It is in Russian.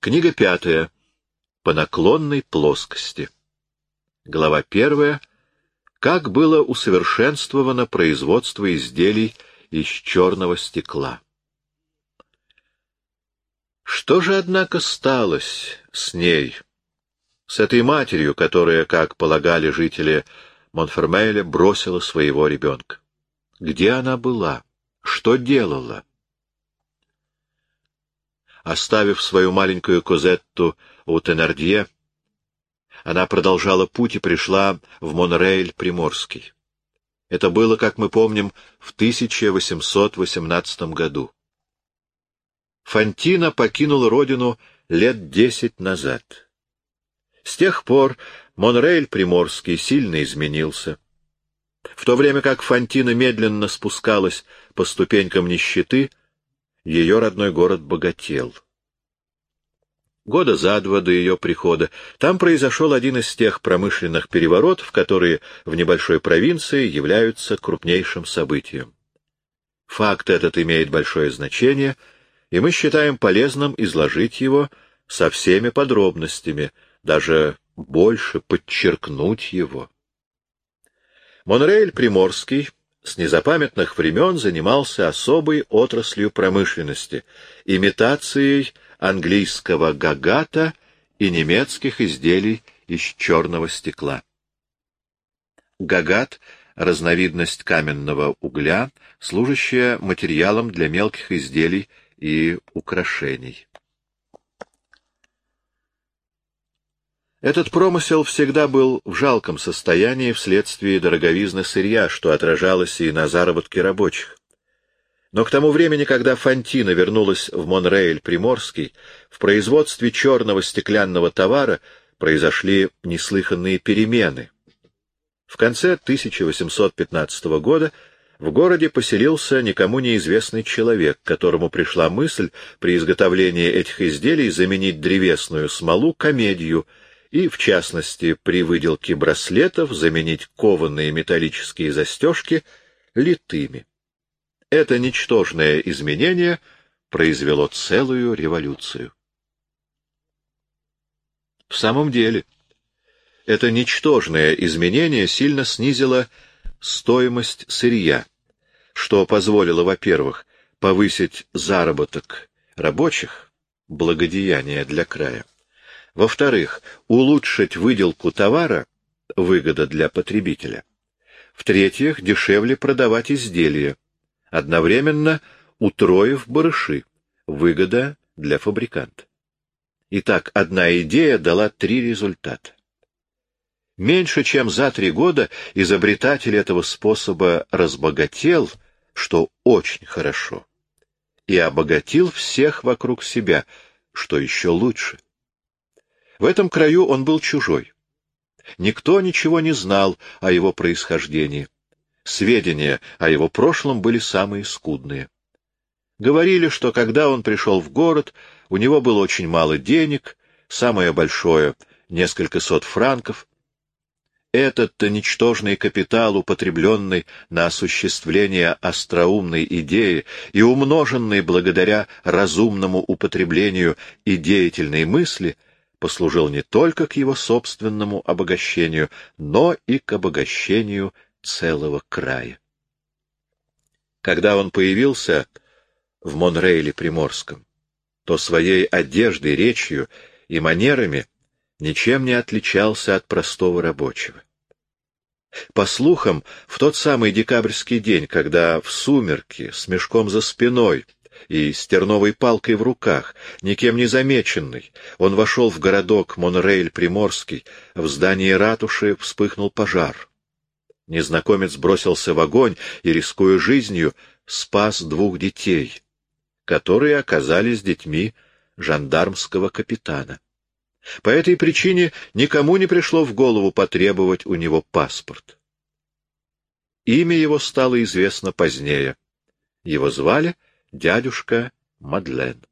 Книга пятая. По наклонной плоскости. Глава первая. Как было усовершенствовано производство изделий из черного стекла. Что же, однако, сталось с ней, с этой матерью, которая, как полагали жители Монфермеля, бросила своего ребенка? Где она была? Что делала? Оставив свою маленькую Козетту у Тенардье, она продолжала путь и пришла в Монрейль Приморский. Это было, как мы помним, в 1818 году. Фантина покинула родину лет десять назад. С тех пор Монрейль Приморский сильно изменился. В то время как Фантина медленно спускалась по ступенькам нищеты, ее родной город богател. Года за два до ее прихода там произошел один из тех промышленных переворотов, которые в небольшой провинции являются крупнейшим событием. Факт этот имеет большое значение, и мы считаем полезным изложить его со всеми подробностями, даже больше подчеркнуть его. Монрейль Приморский с незапамятных времен занимался особой отраслью промышленности — имитацией английского гагата и немецких изделий из черного стекла. Гагат — разновидность каменного угля, служащая материалом для мелких изделий и украшений. Этот промысел всегда был в жалком состоянии вследствие дороговизны сырья, что отражалось и на заработке рабочих. Но к тому времени, когда Фантина вернулась в Монрейль Приморский, в производстве черного стеклянного товара произошли неслыханные перемены. В конце 1815 года в городе поселился никому неизвестный человек, которому пришла мысль при изготовлении этих изделий заменить древесную смолу комедию — и, в частности, при выделке браслетов заменить кованые металлические застежки литыми. Это ничтожное изменение произвело целую революцию. В самом деле, это ничтожное изменение сильно снизило стоимость сырья, что позволило, во-первых, повысить заработок рабочих, благодеяние для края, во-вторых, улучшить выделку товара — выгода для потребителя. В-третьих, дешевле продавать изделия, одновременно утроив барыши — выгода для фабриканта. Итак, одна идея дала три результата. Меньше чем за три года изобретатель этого способа разбогател, что очень хорошо, и обогатил всех вокруг себя, что еще лучше. В этом краю он был чужой. Никто ничего не знал о его происхождении. Сведения о его прошлом были самые скудные. Говорили, что когда он пришел в город, у него было очень мало денег, самое большое — несколько сот франков. Этот-то ничтожный капитал, употребленный на осуществление остроумной идеи и умноженный благодаря разумному употреблению и деятельной мысли — послужил не только к его собственному обогащению, но и к обогащению целого края. Когда он появился в Монрейле Приморском, то своей одеждой, речью и манерами ничем не отличался от простого рабочего. По слухам, в тот самый декабрьский день, когда в сумерки, с мешком за спиной, и с терновой палкой в руках, никем не замеченный, он вошел в городок Монрейль-Приморский, в здании ратуши вспыхнул пожар. Незнакомец бросился в огонь и, рискуя жизнью, спас двух детей, которые оказались детьми жандармского капитана. По этой причине никому не пришло в голову потребовать у него паспорт. Имя его стало известно позднее. Его звали дядюшка Мадлен.